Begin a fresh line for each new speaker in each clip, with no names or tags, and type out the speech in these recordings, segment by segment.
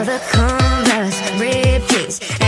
another converse, repeats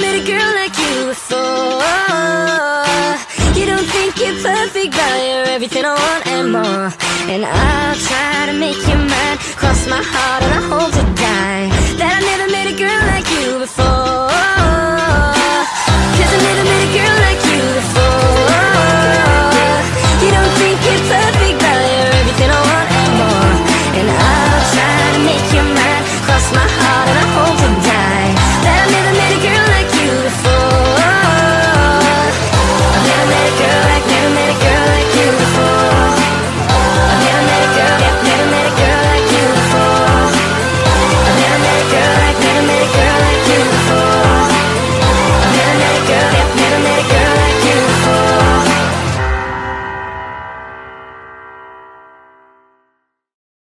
met a girl like you before. You don't think you're perfect, but you're everything I want and more. And I'll try to make you mine. Cross my heart and I hope